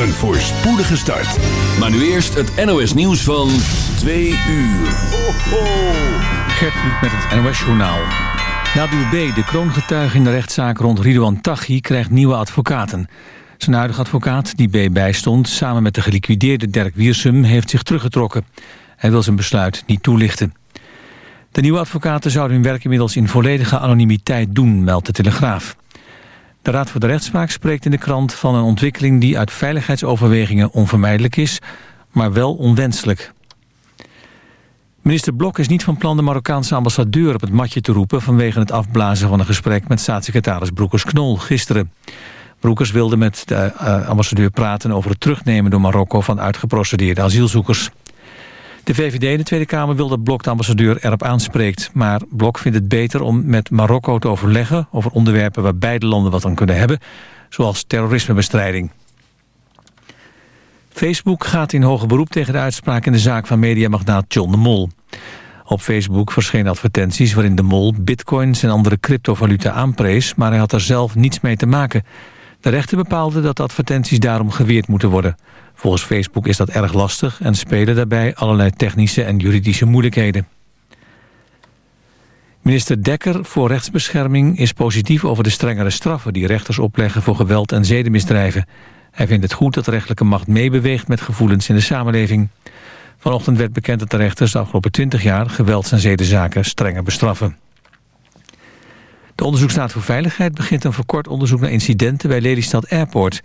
een voorspoedige start. Maar nu eerst het NOS nieuws van 2 uur. Ho, ho. Gert met het NOS journaal. Nabil B., de kroongetuige in de rechtszaak rond Ridouan Taghi... krijgt nieuwe advocaten. Zijn huidige advocaat, die B. bijstond... samen met de geliquideerde Dirk Wiersum, heeft zich teruggetrokken. Hij wil zijn besluit niet toelichten. De nieuwe advocaten zouden hun werk inmiddels in volledige anonimiteit doen, meldt de Telegraaf. De Raad voor de Rechtspraak spreekt in de krant van een ontwikkeling die uit veiligheidsoverwegingen onvermijdelijk is, maar wel onwenselijk. Minister Blok is niet van plan de Marokkaanse ambassadeur op het matje te roepen vanwege het afblazen van een gesprek met staatssecretaris Broekers-Knol gisteren. Broekers wilde met de uh, ambassadeur praten over het terugnemen door Marokko van uitgeprocedeerde asielzoekers. De VVD in de Tweede Kamer wil dat Blok de ambassadeur erop aanspreekt. Maar Blok vindt het beter om met Marokko te overleggen... over onderwerpen waar beide landen wat aan kunnen hebben... zoals terrorismebestrijding. Facebook gaat in hoger beroep tegen de uitspraak in de zaak van mediamagnaat John de Mol. Op Facebook verschenen advertenties waarin de Mol bitcoins en andere cryptovaluta aanprees... maar hij had er zelf niets mee te maken. De rechter bepaalde dat de advertenties daarom geweerd moeten worden... Volgens Facebook is dat erg lastig en spelen daarbij allerlei technische en juridische moeilijkheden. Minister Dekker voor rechtsbescherming is positief over de strengere straffen die rechters opleggen voor geweld en zedenmisdrijven. Hij vindt het goed dat de rechtelijke macht meebeweegt met gevoelens in de samenleving. Vanochtend werd bekend dat de rechters de afgelopen 20 jaar gewelds- en zedenzaken strenger bestraffen. De Onderzoeksraad voor Veiligheid begint een verkort onderzoek naar incidenten bij Lelystad Airport.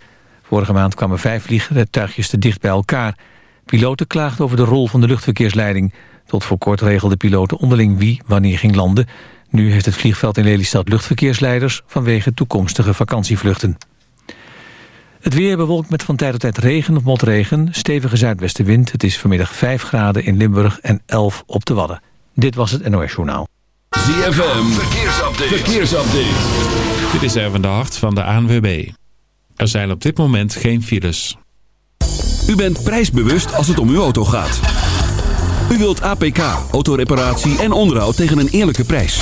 Vorige maand kwamen vijf vliegtuigjes te dicht bij elkaar. Piloten klaagden over de rol van de luchtverkeersleiding. Tot voor kort regelden piloten onderling wie wanneer ging landen. Nu heeft het vliegveld in Lelystad luchtverkeersleiders... vanwege toekomstige vakantievluchten. Het weer bewolkt met van tijd tot tijd regen of motregen. Stevige zuidwestenwind. Het is vanmiddag 5 graden in Limburg en 11 op de Wadden. Dit was het NOS Journaal. ZFM, verkeersupdate. verkeersupdate. Dit is Erwin de Hart van de ANWB. Er zijn op dit moment geen files. U bent prijsbewust als het om uw auto gaat. U wilt APK, autoreparatie en onderhoud tegen een eerlijke prijs.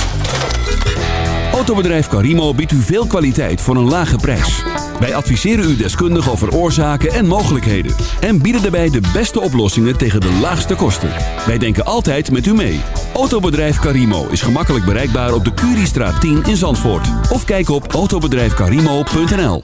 Autobedrijf Carimo biedt u veel kwaliteit voor een lage prijs. Wij adviseren u deskundig over oorzaken en mogelijkheden. En bieden daarbij de beste oplossingen tegen de laagste kosten. Wij denken altijd met u mee. Autobedrijf Carimo is gemakkelijk bereikbaar op de Curiestraat 10 in Zandvoort. Of kijk op autobedrijfcarimo.nl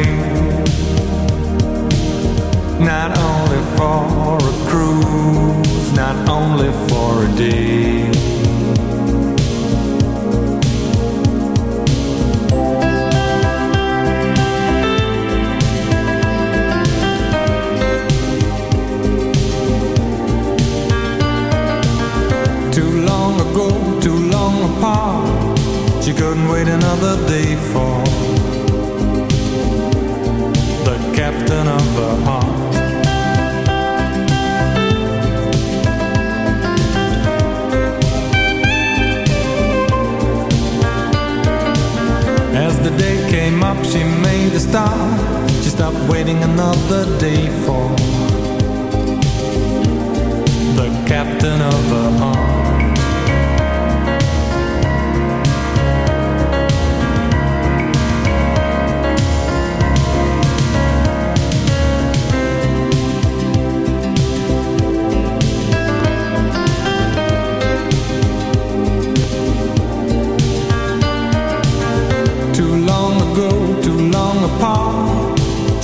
Apart, she couldn't wait another day for the captain of her heart. star Just stop waiting another day for The captain of the arm.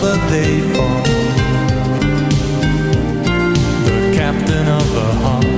another day for the captain of the heart.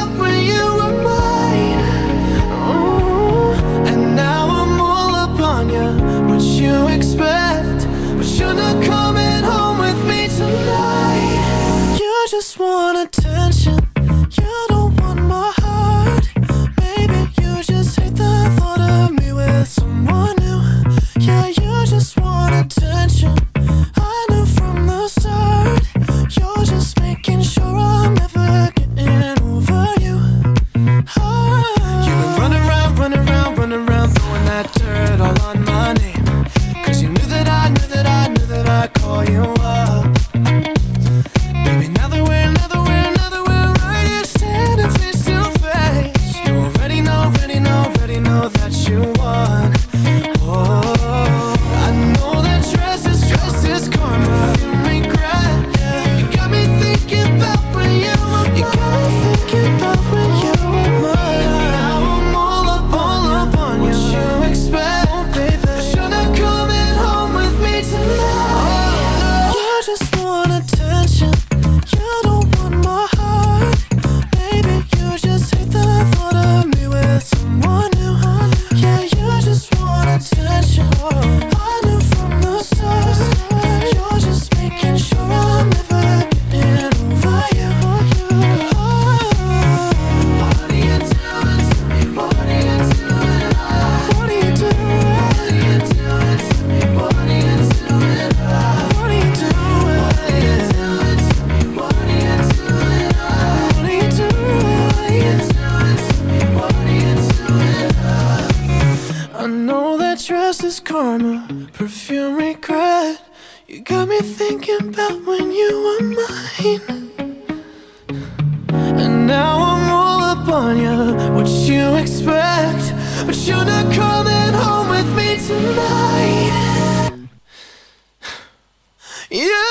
Yeah.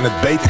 And het bait.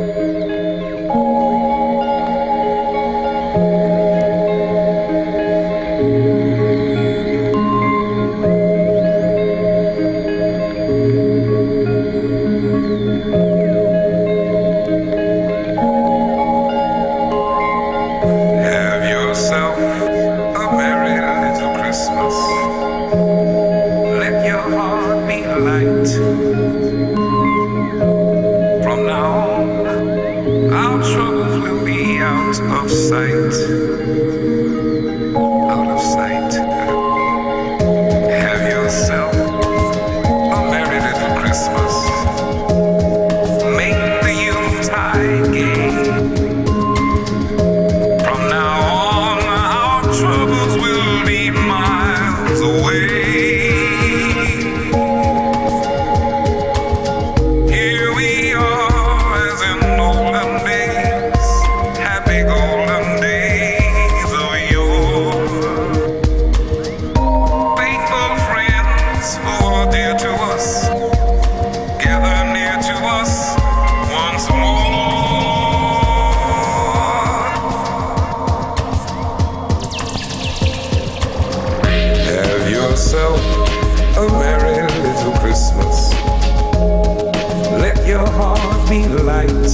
be light.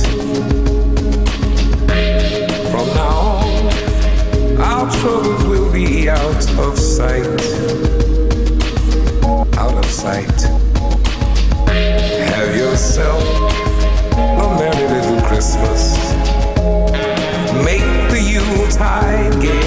From now on, our troubles will be out of sight. Out of sight. Have yourself a merry little Christmas. Make the Yuletide gay.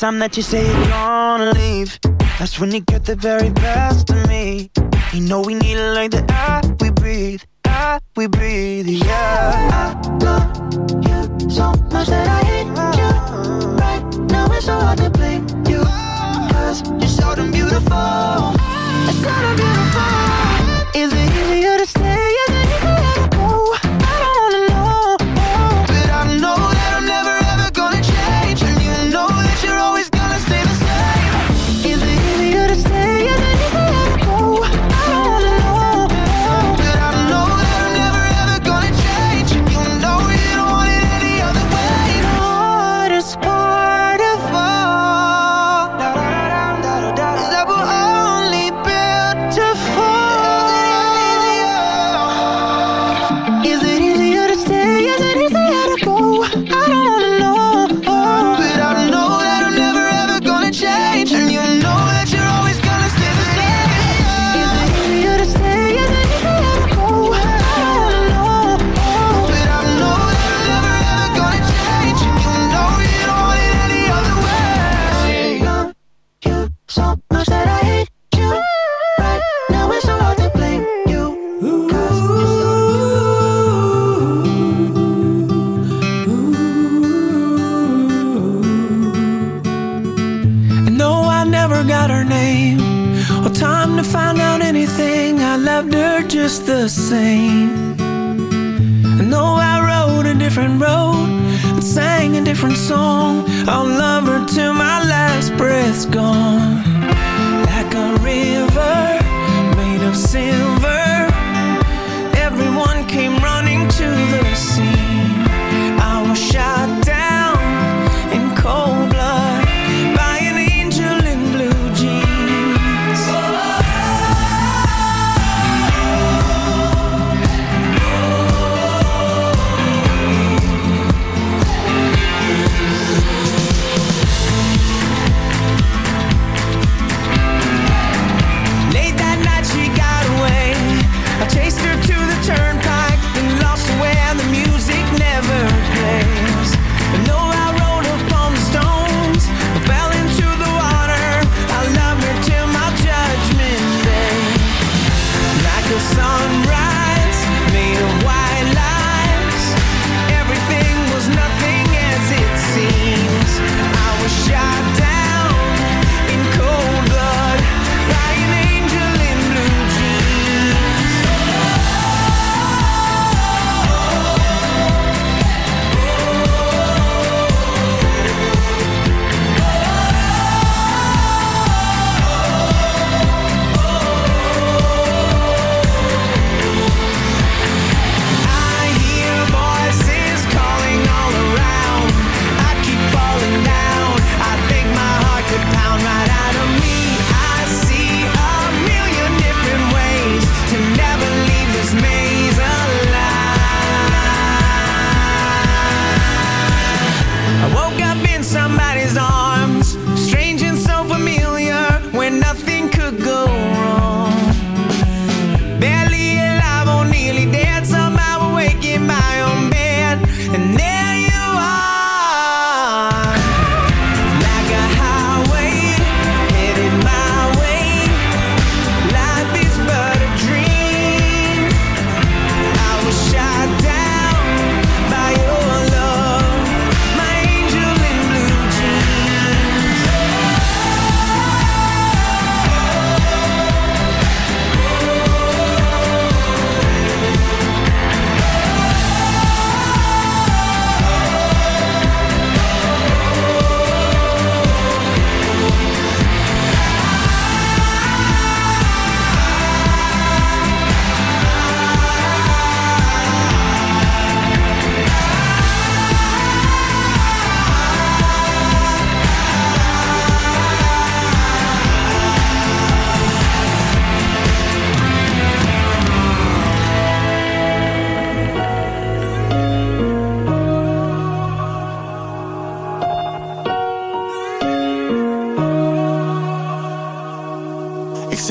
Time that you say you're gonna leave, that's when you get the very best of me. You know we need it like the air we breathe, air we breathe, yeah. I love you so much that I hate you. Right now it's so hard to blame you, cause you're so damn beautiful. It's so damn beautiful. Is it easier to stay?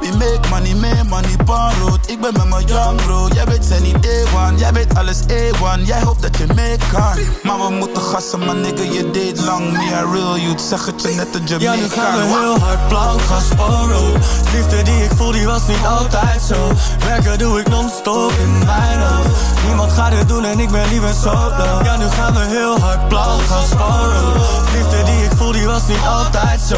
We make money, make money, rood. Ik ben met mijn young bro. Jij weet zijn niet A1, jij weet alles A1. Jij hoopt dat je mee kan. Maar we moeten gassen, man, nigga, je deed lang. Me a real youth, zeg het je net een Ja, Jamaican. nu gaan we heel hard blauw gaan sporen. Liefde die ik voel, die was niet altijd zo. Werken doe ik non-stop in mijn hoofd. Niemand gaat het doen en ik ben liever solo. Ja, nu gaan we heel hard blauw gaan sporen. Liefde die ik voel, die was niet altijd zo.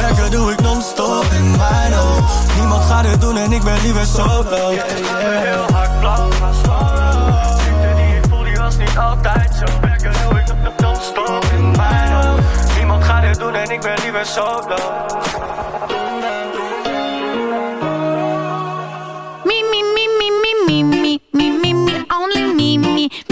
Werken doe ik non-stop in mijn hoofd. Niemand gaat het doen en ik ben liever solo. Ja, heel hard blauw gaan sporen. Liefde die ik voel, die was niet altijd zo. Werken doe ik non-stop in mijn hoofd. Niemand gaat het doen en ik ben liever solo. Me, me, me, me, me, me, me, me, me, me, only me, me,